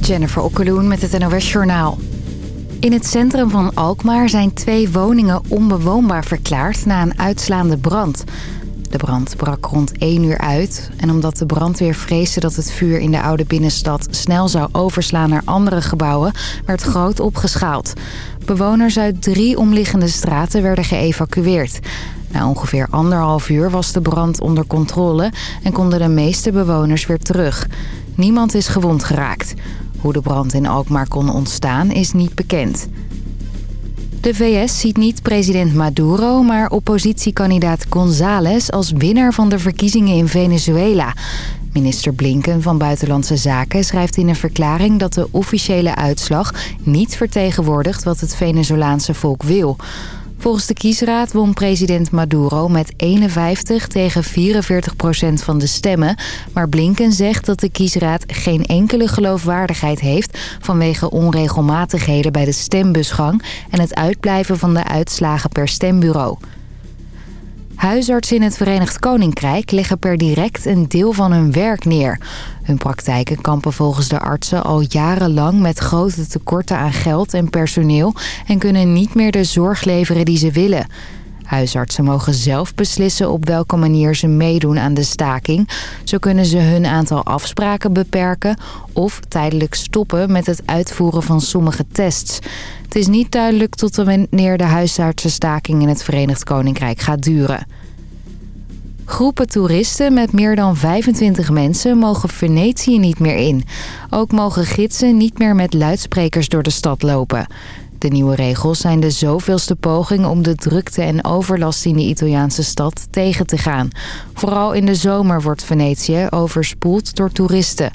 Jennifer Okkeloen met het NOS Journaal. In het centrum van Alkmaar zijn twee woningen onbewoonbaar verklaard na een uitslaande brand. De brand brak rond 1 uur uit. En omdat de brandweer vreesde dat het vuur in de oude binnenstad snel zou overslaan naar andere gebouwen, werd groot opgeschaald. Bewoners uit drie omliggende straten werden geëvacueerd. Na ongeveer anderhalf uur was de brand onder controle en konden de meeste bewoners weer terug. Niemand is gewond geraakt. Hoe de brand in Alkmaar kon ontstaan is niet bekend. De VS ziet niet president Maduro, maar oppositiekandidaat González als winnaar van de verkiezingen in Venezuela. Minister Blinken van Buitenlandse Zaken schrijft in een verklaring dat de officiële uitslag niet vertegenwoordigt wat het Venezolaanse volk wil. Volgens de kiesraad won president Maduro met 51 tegen 44 procent van de stemmen. Maar Blinken zegt dat de kiesraad geen enkele geloofwaardigheid heeft... vanwege onregelmatigheden bij de stembusgang... en het uitblijven van de uitslagen per stembureau. Huisartsen in het Verenigd Koninkrijk leggen per direct een deel van hun werk neer. Hun praktijken kampen volgens de artsen al jarenlang met grote tekorten aan geld en personeel... en kunnen niet meer de zorg leveren die ze willen. Huisartsen mogen zelf beslissen op welke manier ze meedoen aan de staking. Zo kunnen ze hun aantal afspraken beperken of tijdelijk stoppen met het uitvoeren van sommige tests. Het is niet duidelijk tot wanneer de huisartsenstaking in het Verenigd Koninkrijk gaat duren. Groepen toeristen met meer dan 25 mensen mogen Venetië niet meer in. Ook mogen gidsen niet meer met luidsprekers door de stad lopen. De nieuwe regels zijn de zoveelste poging om de drukte en overlast in de Italiaanse stad tegen te gaan. Vooral in de zomer wordt Venetië overspoeld door toeristen.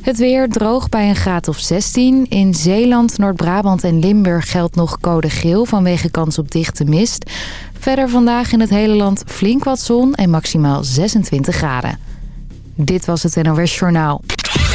Het weer droog bij een graad of 16. In Zeeland, Noord-Brabant en Limburg geldt nog code geel vanwege kans op dichte mist. Verder vandaag in het hele land flink wat zon en maximaal 26 graden. Dit was het NOS Journaal.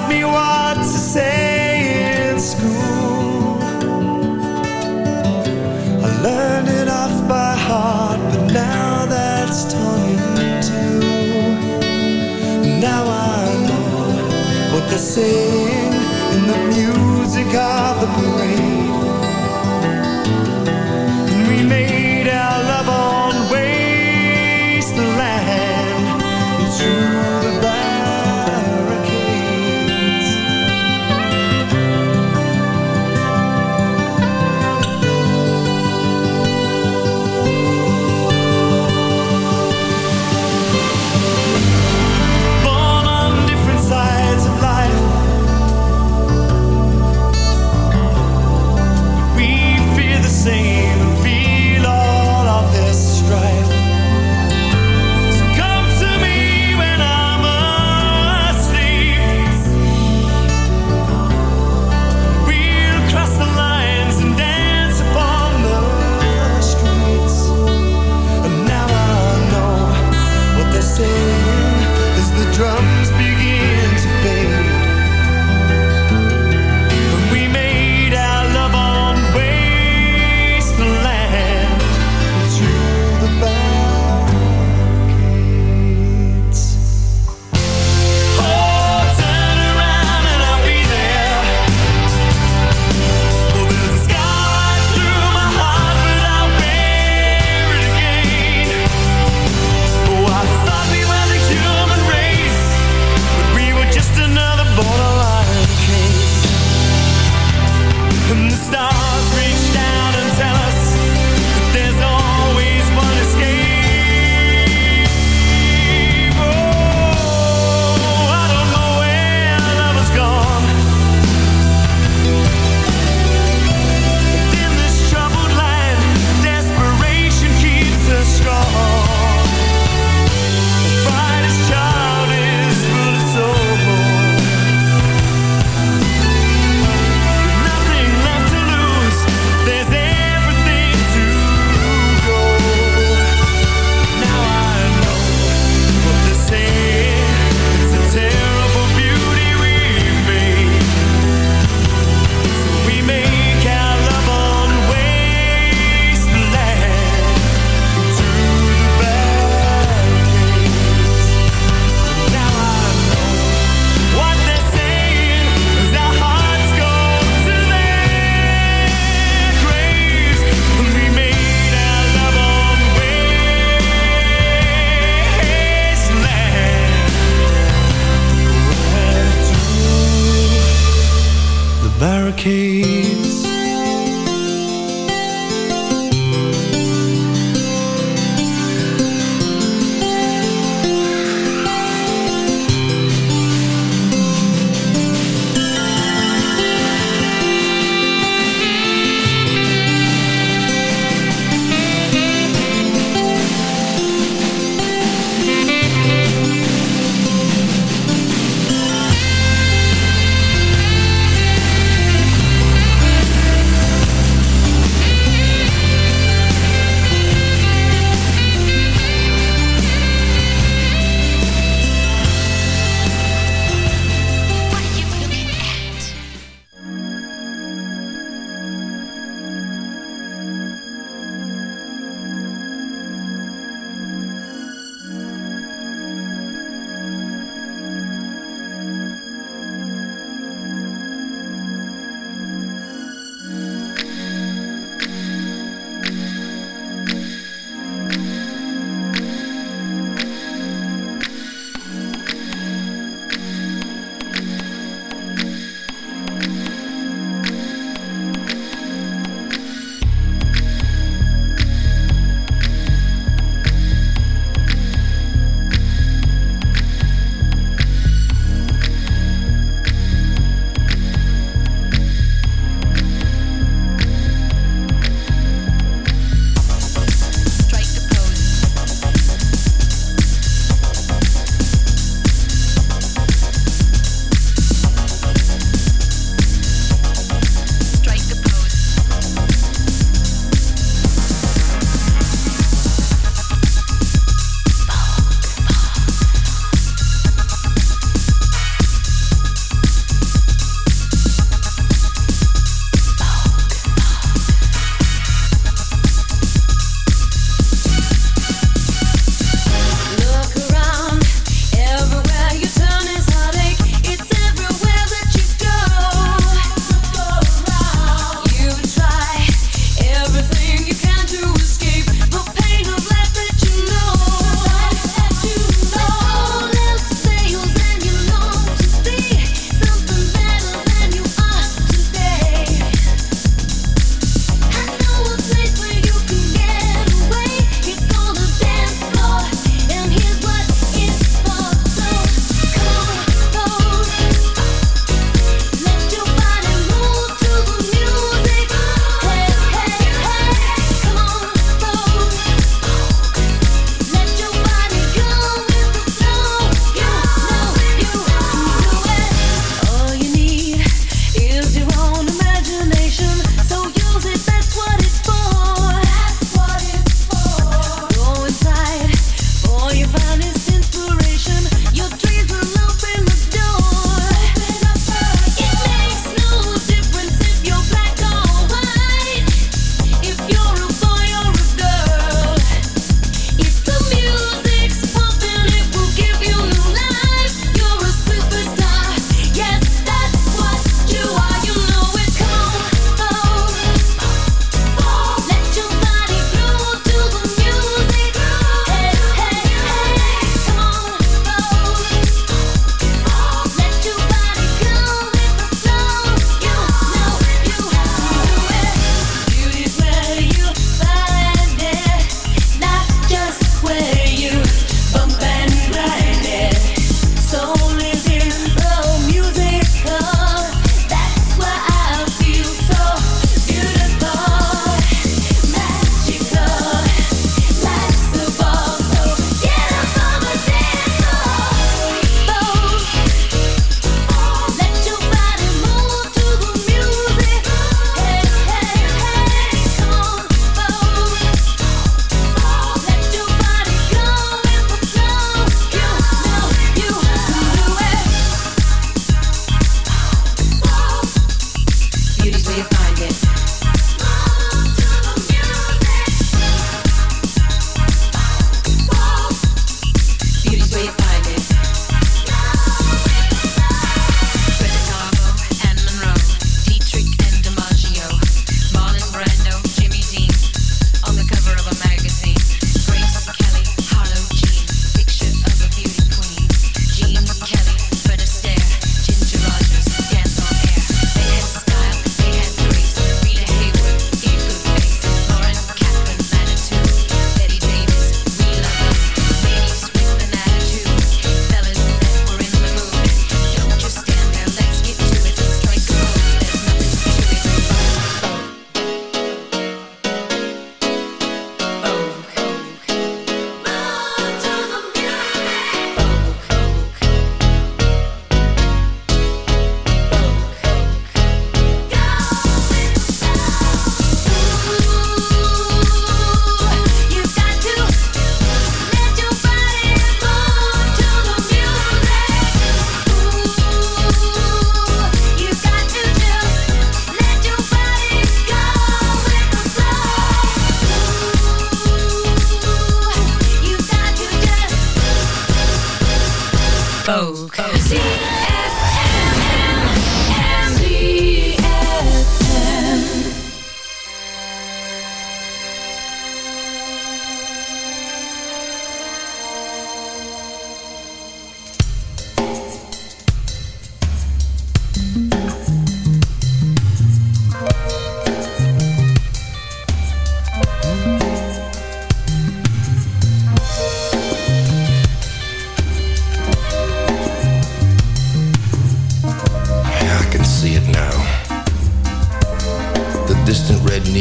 taught me what to say in school. I learned it off by heart, but now that's torn in. Now I know what they're saying in the music of the parade.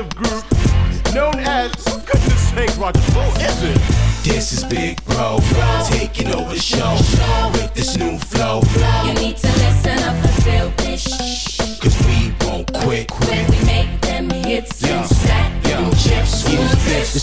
Collective Group, known as, for goodness sake, Roger, who is it? This is Big Bro, taking over the show with this new flow. You need to listen up and feel this. Cause we won't quit. When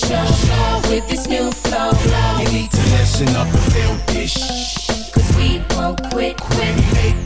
The show with this new flow. You need to listen up and feel this. Cause we won't quit, quit.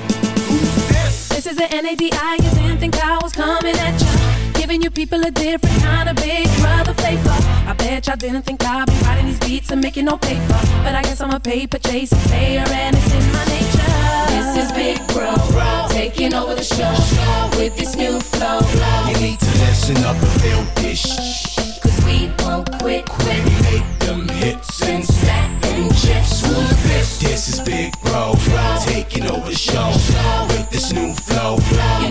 is the NADI, you didn't think I was coming at ya. Giving you people a different kind of big brother flavor. I bet y'all didn't think I'd be writing these beats and making no paper. But I guess I'm a paper chasing player and it's in my nature. This is Big Bro, taking over the show with this new flow. You need to listen up and feel this. We won't quit, quit. We make them hits And stack them chips, who's this? This is Big Bro, taking over the show with this new flow. You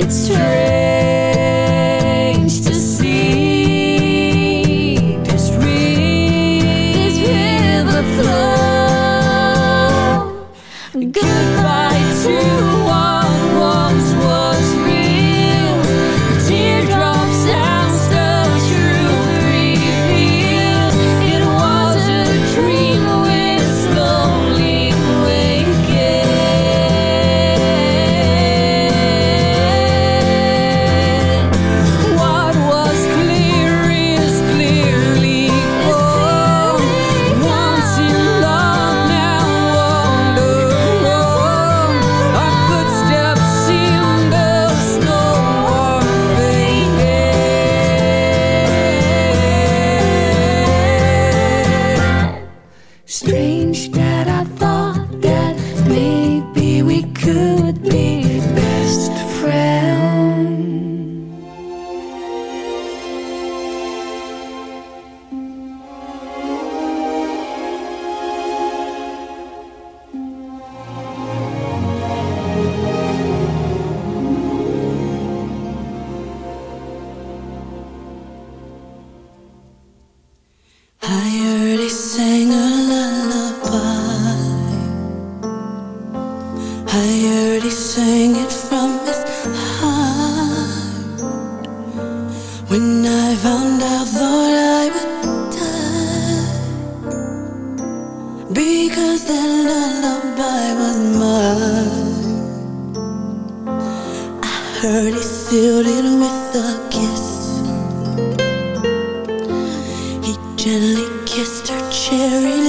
it's true. Cherry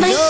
gon'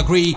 agree,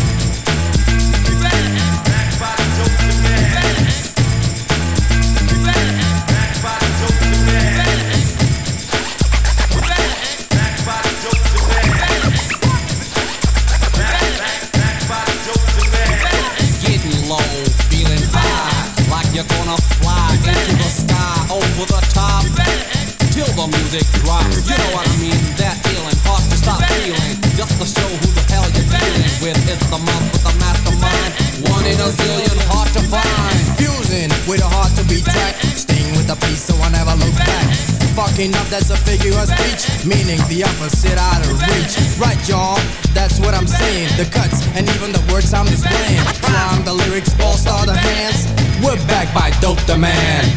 Music drops, you know what I mean? That feeling, hard to stop feeling. Just to show who the hell you're dealing with. It's the month with the mastermind. One in a zillion, hard to find. Fusing with a heart to be tracked. Staying with the peace so I never look back. Fucking up, that's a figure of speech. Meaning the opposite out of reach. Right, y'all, that's what I'm saying. The cuts and even the words I'm displaying. From the lyrics, all star the hands. We're back by Dope the Man.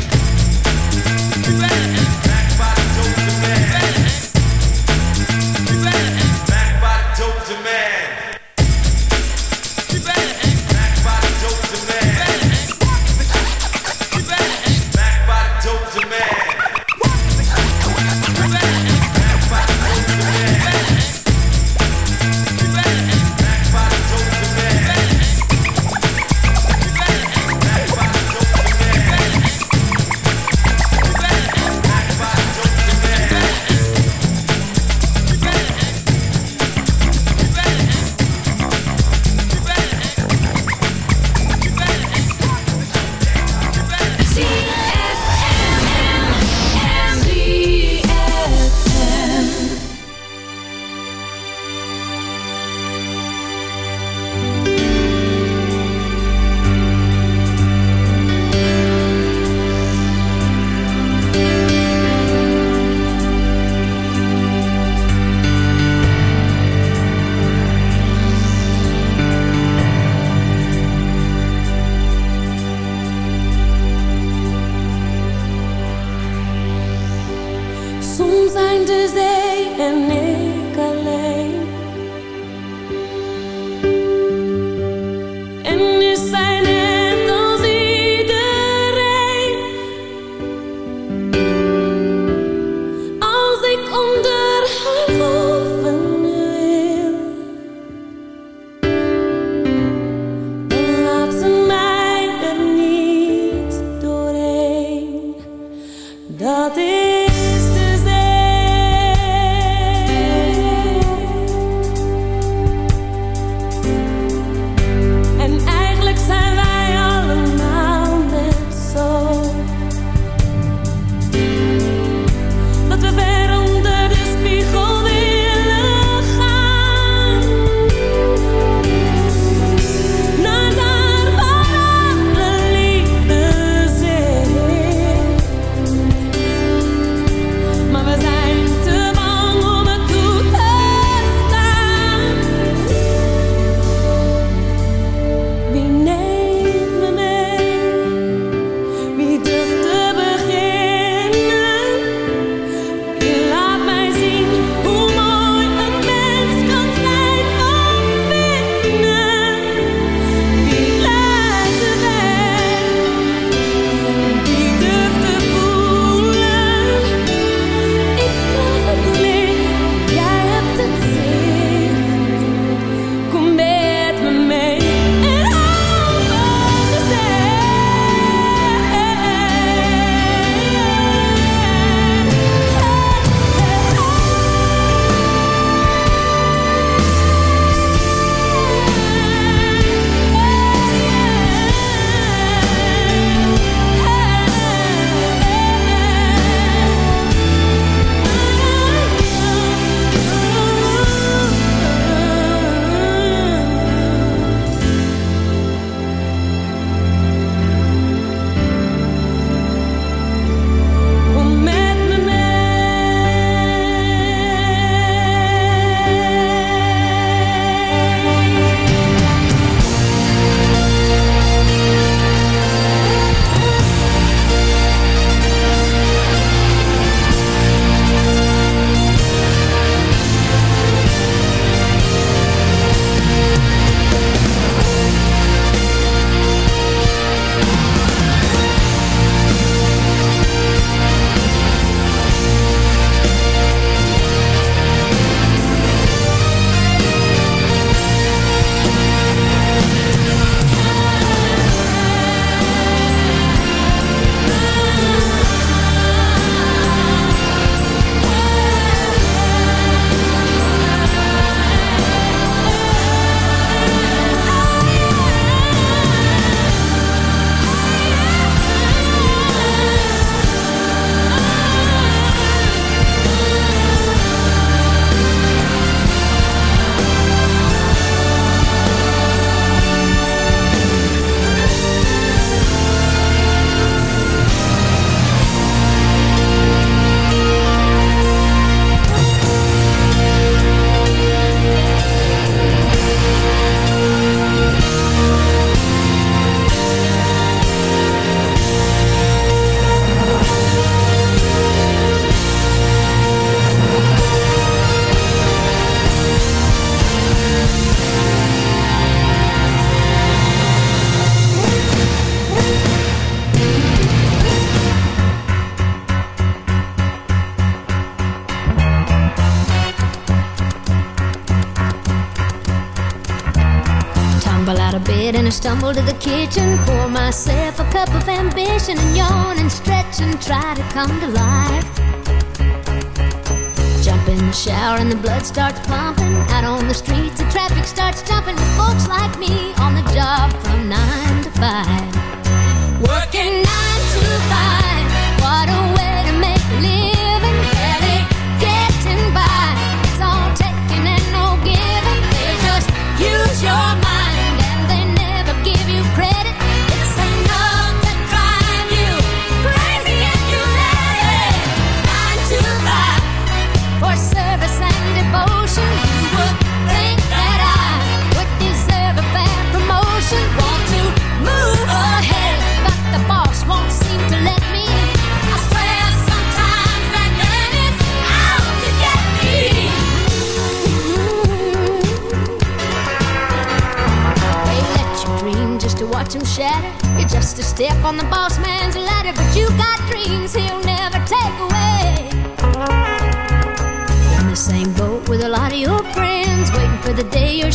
come to life. Jump in the shower and the blood starts pumping. Out on the streets, the traffic starts jumping folks like me on the job.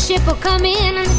ship will come in